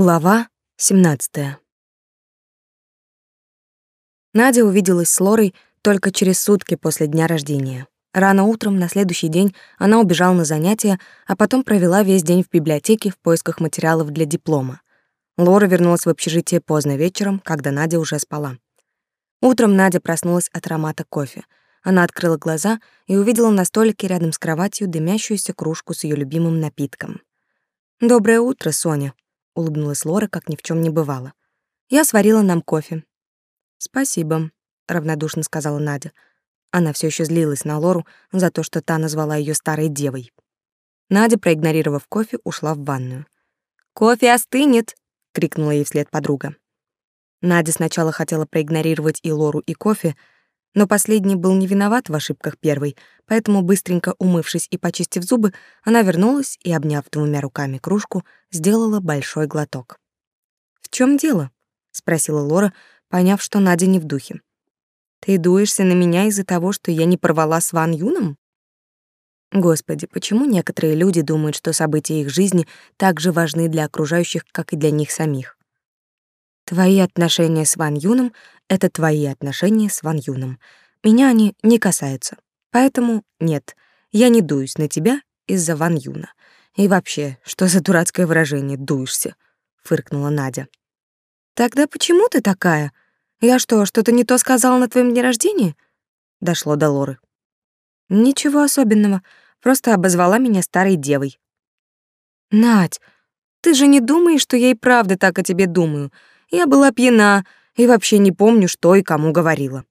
Глава 17. Надя увиделась с Лорой только через сутки после дня рождения. Рано утром на следующий день она убежала на занятия, а потом провела весь день в библиотеке в поисках материалов для диплома. Лора вернулась в общежитие поздно вечером, когда Надя уже спала. Утром Надя проснулась от аромата кофе. Она открыла глаза и увидела на столике рядом с кроватью дымящуюся кружку с ее любимым напитком. «Доброе утро, Соня», улыбнулась Лора, как ни в чем не бывало. Я сварила нам кофе. Спасибо, равнодушно сказала Надя. Она все еще злилась на Лору за то, что та назвала ее старой девой. Надя, проигнорировав кофе, ушла в ванную. «Кофе остынет!» — крикнула ей вслед подруга. Надя сначала хотела проигнорировать и Лору, и кофе, но последний был не виноват в ошибках первой, поэтому, быстренько умывшись и почистив зубы, она вернулась и, обняв двумя руками кружку, сделала большой глоток. «В чем дело?» — спросила Лора, поняв, что Надя не в духе. «Ты дуешься на меня из-за того, что я не порвала с Ван Юном?» Господи, почему некоторые люди думают, что события их жизни так же важны для окружающих, как и для них самих? Твои отношения с Ван Юном — это твои отношения с Ван Юном. Меня они не касаются. Поэтому нет, я не дуюсь на тебя из-за Ван Юна. И вообще, что за дурацкое выражение «дуешься»? — фыркнула Надя. «Тогда почему ты такая? Я что, что-то не то сказала на твоем дне рождения?» Дошло до Лоры. «Ничего особенного, просто обозвала меня старой девой». «Надь, ты же не думаешь, что я и правда так о тебе думаю? Я была пьяна и вообще не помню, что и кому говорила.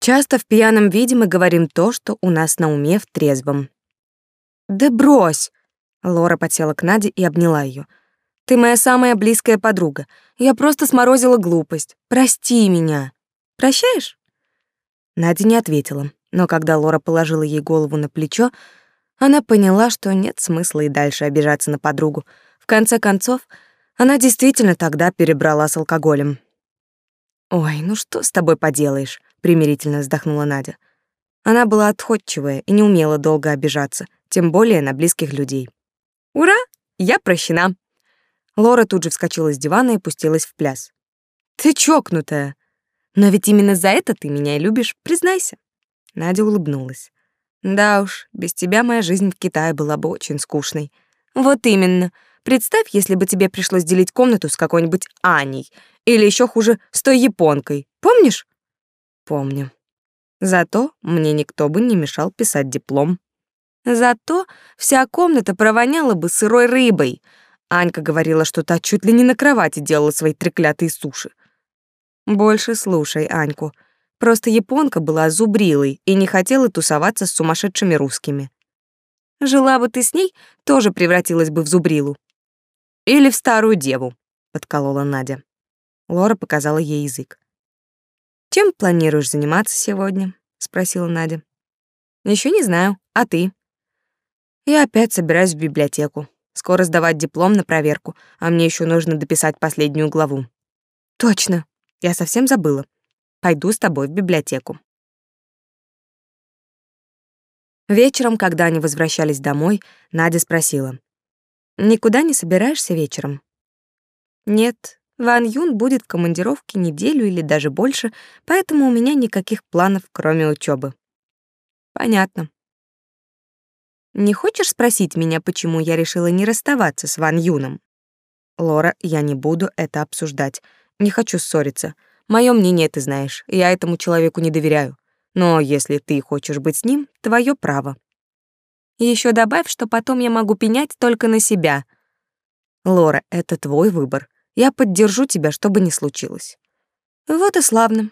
Часто в пьяном виде мы говорим то, что у нас на уме в трезвом. «Да брось!» Лора подсела к Наде и обняла ее. «Ты моя самая близкая подруга. Я просто сморозила глупость. Прости меня. Прощаешь?» Надя не ответила, но когда Лора положила ей голову на плечо, она поняла, что нет смысла и дальше обижаться на подругу. В конце концов, она действительно тогда перебрала с алкоголем. «Ой, ну что с тобой поделаешь?» — примирительно вздохнула Надя. Она была отходчивая и не умела долго обижаться, тем более на близких людей. «Ура! Я прощена!» Лора тут же вскочила с дивана и пустилась в пляс. «Ты чокнутая! Но ведь именно за это ты меня и любишь, признайся!» Надя улыбнулась. «Да уж, без тебя моя жизнь в Китае была бы очень скучной». «Вот именно. Представь, если бы тебе пришлось делить комнату с какой-нибудь Аней, или еще хуже, с той японкой. Помнишь? Помню. Зато мне никто бы не мешал писать диплом. Зато вся комната провоняла бы сырой рыбой. Анька говорила, что та чуть ли не на кровати делала свои треклятые суши. Больше слушай Аньку. Просто японка была зубрилой и не хотела тусоваться с сумасшедшими русскими. Жила бы ты с ней, тоже превратилась бы в зубрилу. Или в старую деву, подколола Надя. Лора показала ей язык. Чем планируешь заниматься сегодня? спросила Надя. Еще не знаю. А ты? Я опять собираюсь в библиотеку. Скоро сдавать диплом на проверку, а мне еще нужно дописать последнюю главу. Точно. Я совсем забыла. Пойду с тобой в библиотеку. Вечером, когда они возвращались домой, Надя спросила: Никуда не собираешься вечером? Нет, Ван Юн будет в командировке неделю или даже больше, поэтому у меня никаких планов, кроме учебы. Понятно. Не хочешь спросить меня, почему я решила не расставаться с Ван Юном? Лора, я не буду это обсуждать. Не хочу ссориться. Мое мнение ты знаешь. Я этому человеку не доверяю. Но если ты хочешь быть с ним, твое право. Еще добавь, что потом я могу пенять только на себя. Лора, это твой выбор. Я поддержу тебя, что бы ни случилось. Вот и славно.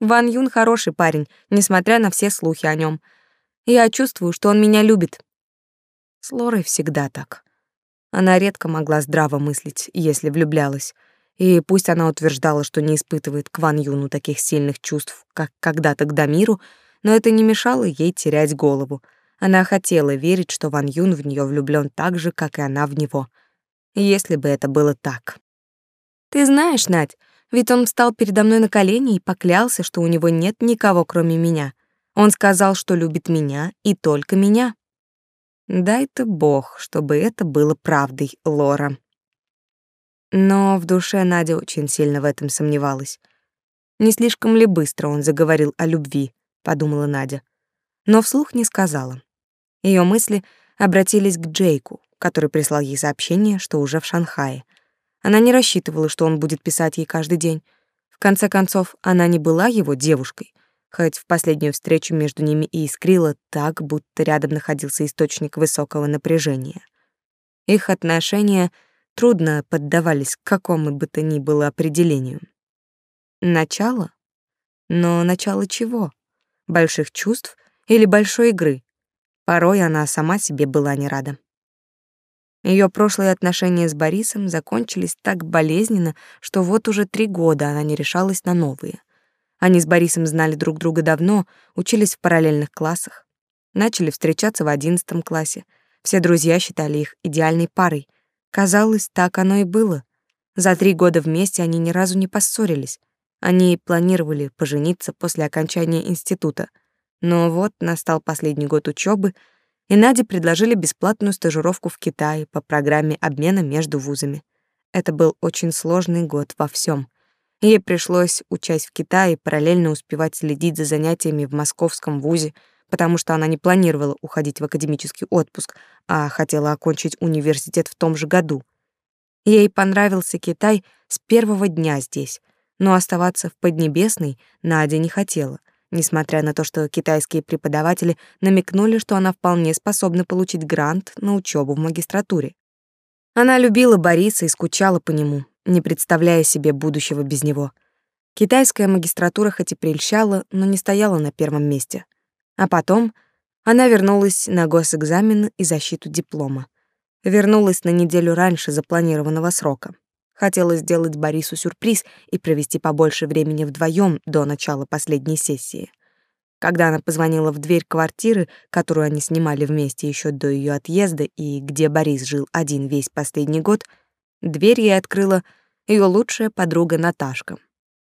Ван Юн хороший парень, несмотря на все слухи о нем. Я чувствую, что он меня любит. С Лорой всегда так. Она редко могла здраво мыслить, если влюблялась. И пусть она утверждала, что не испытывает к Ван Юну таких сильных чувств, как когда-то к Дамиру, но это не мешало ей терять голову — она хотела верить, что Ван Юн в нее влюблен так же, как и она в него. Если бы это было так. Ты знаешь, Надь, ведь он встал передо мной на колени и поклялся, что у него нет никого, кроме меня. Он сказал, что любит меня и только меня. Дай-то Бог, чтобы это было правдой, Лора. Но в душе Надя очень сильно в этом сомневалась. Не слишком ли быстро он заговорил о любви, подумала Надя, но вслух не сказала. Ее мысли обратились к Джейку, который прислал ей сообщение, что уже в Шанхае. Она не рассчитывала, что он будет писать ей каждый день. В конце концов, она не была его девушкой, хоть в последнюю встречу между ними и искрила так, будто рядом находился источник высокого напряжения. Их отношения трудно поддавались какому бы то ни было определению. Начало? Но начало чего? Больших чувств или большой игры? Порой она сама себе была не рада. Ее прошлые отношения с Борисом закончились так болезненно, что вот уже три года она не решалась на новые. Они с Борисом знали друг друга давно, учились в параллельных классах, начали встречаться в одиннадцатом классе. Все друзья считали их идеальной парой. Казалось, так оно и было. За три года вместе они ни разу не поссорились. Они планировали пожениться после окончания института. Но вот настал последний год учебы, и Наде предложили бесплатную стажировку в Китае по программе обмена между вузами. Это был очень сложный год во всем. Ей пришлось, учась в Китае, параллельно успевать следить за занятиями в московском вузе, потому что она не планировала уходить в академический отпуск, а хотела окончить университет в том же году. Ей понравился Китай с первого дня здесь, но оставаться в Поднебесной Надя не хотела — несмотря на то, что китайские преподаватели намекнули, что она вполне способна получить грант на учебу в магистратуре. Она любила Бориса и скучала по нему, не представляя себе будущего без него. Китайская магистратура хоть и прельщала, но не стояла на первом месте. А потом она вернулась на госэкзамен и защиту диплома. Вернулась на неделю раньше запланированного срока. Хотела сделать Борису сюрприз и провести побольше времени вдвоем до начала последней сессии. Когда она позвонила в дверь квартиры, которую они снимали вместе еще до ее отъезда и где Борис жил один весь последний год, дверь ей открыла ее лучшая подруга Наташка.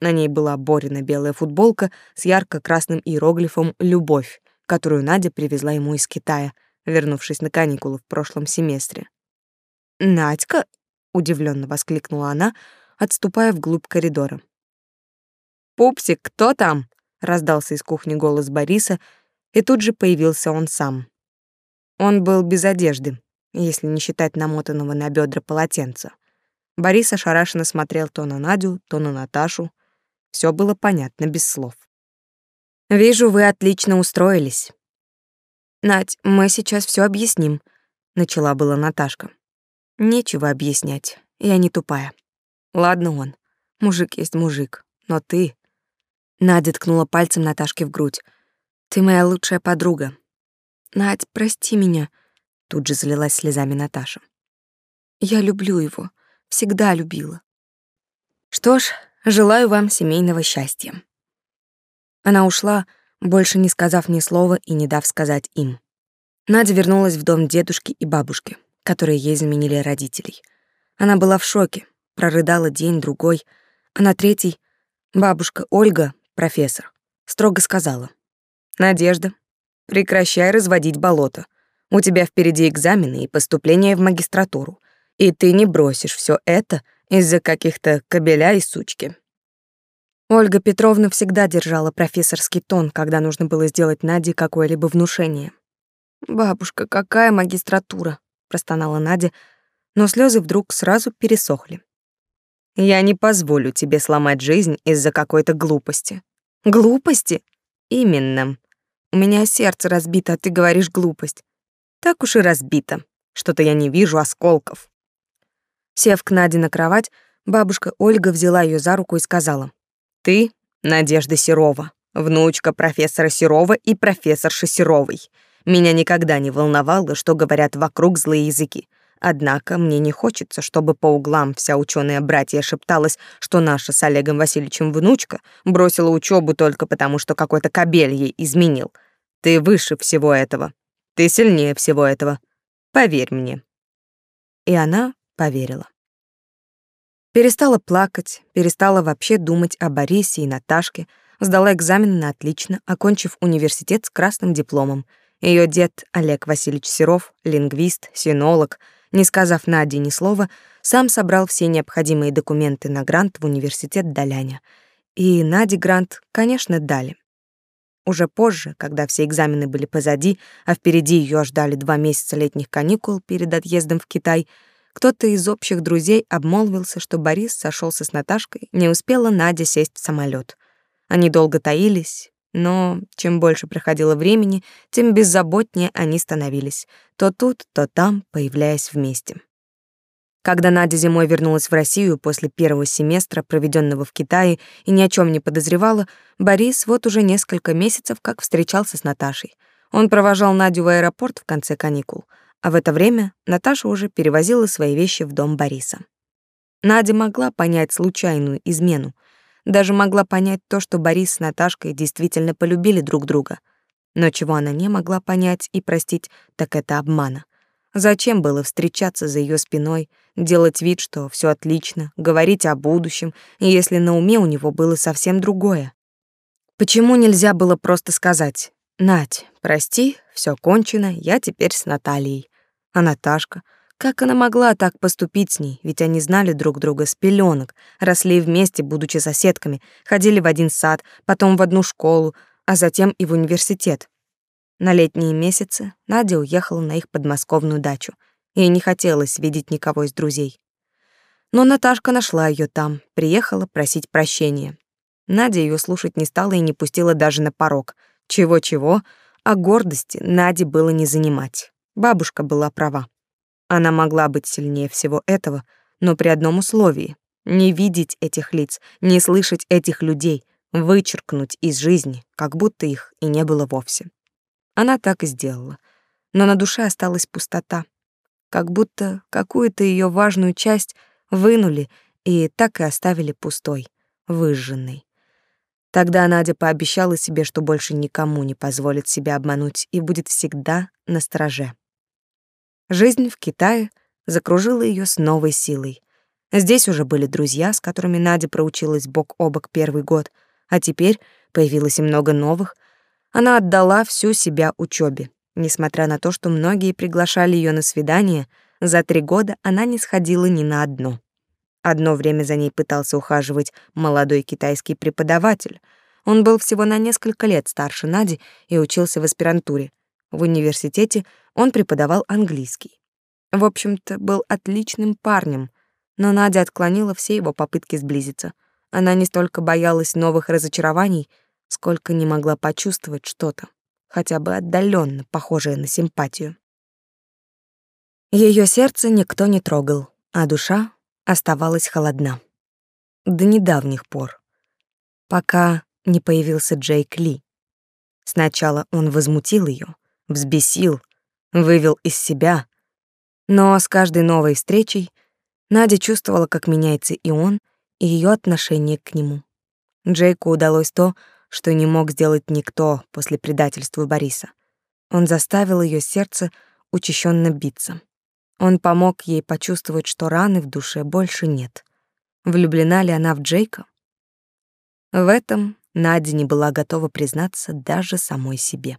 На ней была Борина белая футболка с ярко-красным иероглифом «Любовь», которую Надя привезла ему из Китая, вернувшись на каникулы в прошлом семестре. «Надька, удивленно воскликнула она, отступая вглубь коридора. Пупсик, кто там? раздался из кухни голос Бориса, и тут же появился он сам. Он был без одежды, если не считать намотанного на бедра полотенца. Борис ошарашенно смотрел то на Надю, то на Наташу. Все было понятно без слов. «Вижу, вы отлично устроились». «Надь, мы сейчас все объясним», — начала была Наташка. Нечего объяснять, я не тупая. Ладно он, мужик есть мужик, но ты... Надя ткнула пальцем Наташке в грудь. Ты моя лучшая подруга. Надь, прости меня. Тут же залилась слезами Наташа. Я люблю его, всегда любила. Что ж, желаю вам семейного счастья. Она ушла, больше не сказав ни слова и не дав сказать им. Надя вернулась в дом дедушки и бабушки которые ей заменили родителей. Она была в шоке, прорыдала день-другой, а на третий бабушка Ольга, профессор, строго сказала. «Надежда, прекращай разводить болото. У тебя впереди экзамены и поступление в магистратуру, и ты не бросишь все это из-за каких-то кобеля и сучки». Ольга Петровна всегда держала профессорский тон, когда нужно было сделать Наде какое-либо внушение. «Бабушка, какая магистратура? Простонала Надя, но слезы вдруг сразу пересохли. Я не позволю тебе сломать жизнь из-за какой-то глупости. Глупости? Именно. У меня сердце разбито, а ты говоришь глупость. Так уж и разбито. Что-то я не вижу осколков. Сев к Наде на кровать, бабушка Ольга взяла ее за руку и сказала: "Ты Надежда Серова, внучка профессора Серова и профессорши Серовой. Меня никогда не волновало, что говорят вокруг злые языки. Однако мне не хочется, чтобы по углам вся ученая братья шепталась, что наша с Олегом Васильевичем внучка бросила учебу только потому, что какой-то кобель ей изменил. Ты выше всего этого. Ты сильнее всего этого. Поверь мне. И она поверила. Перестала плакать, перестала вообще думать о Борисе и Наташке, сдала экзамен на отлично, окончив университет с красным дипломом — ее дед Олег Васильевич Серов, лингвист, синолог, Не сказав Наде ни слова, сам собрал все необходимые документы на грант в университет Даляня. И Наде грант, конечно, дали. Уже позже, когда все экзамены были позади, а впереди ее ждали два месяца летних каникул перед отъездом в Китай, кто-то из общих друзей обмолвился, что Борис сошелся с Наташкой, не успела Надя сесть в самолет. Они долго таились, но чем больше проходило времени, тем беззаботнее они становились, то тут, то там, появляясь вместе. Когда Надя зимой вернулась в Россию после первого семестра, проведенного в Китае, и ни о чем не подозревала, Борис вот уже несколько месяцев как встречался с Наташей. Он провожал Надю в аэропорт в конце каникул, а в это время Наташа уже перевозила свои вещи в дом Бориса. Надя могла понять случайную измену — даже могла понять то, что Борис с Наташкой действительно полюбили друг друга. Но чего она не могла понять и простить, так это обмана. Зачем было встречаться за ее спиной, делать вид, что все отлично, говорить о будущем, если на уме у него было совсем другое? Почему нельзя было просто сказать: "Надь, прости, все кончено, я теперь с Натальей". А Наташка, как она могла так поступить с ней? Ведь они знали друг друга с пеленок, росли вместе, будучи соседками, ходили в один сад, потом в одну школу, а затем и в университет. На летние месяцы Надя уехала на их подмосковную дачу. Ей не хотелось видеть никого из друзей. Но Наташка нашла ее там, приехала просить прощения. Надя ее слушать не стала и не пустила даже на порог. Чего-чего, а гордости Наде было не занимать. Бабушка была права. Она могла быть сильнее всего этого, но при одном условии — не видеть этих лиц, не слышать этих людей, вычеркнуть из жизни, как будто их и не было вовсе. Она так и сделала. Но на душе осталась пустота, как будто какую-то ее важную часть вынули и так и оставили пустой, выжженной. Тогда Надя пообещала себе, что больше никому не позволит себя обмануть и будет всегда на стороже. Жизнь в Китае закружила ее с новой силой. Здесь уже были друзья, с которыми Надя проучилась бок о бок первый год, а теперь появилось и много новых. Она отдала всю себя учебе. Несмотря на то, что многие приглашали ее на свидание, за три года она не сходила ни на одно. Одно время за ней пытался ухаживать молодой китайский преподаватель. Он был всего на несколько лет старше Нади и учился в аспирантуре. В университете он преподавал английский. В общем-то, был отличным парнем, но Надя отклонила все его попытки сблизиться. Она не столько боялась новых разочарований, сколько не могла почувствовать что-то, хотя бы отдаленно похожее на симпатию. Ее сердце никто не трогал, а душа оставалась холодна. До недавних пор, пока не появился Джейк Ли. Сначала он возмутил ее, взбесил, вывел из себя. Но с каждой новой встречей Надя чувствовала, как меняется и он, и ее отношение к нему. Джейку удалось то, что не мог сделать никто после предательства Бориса. Он заставил ее сердце учащенно биться. Он помог ей почувствовать, что раны в душе больше нет. Влюблена ли она в Джейка? В этом Надя не была готова признаться даже самой себе.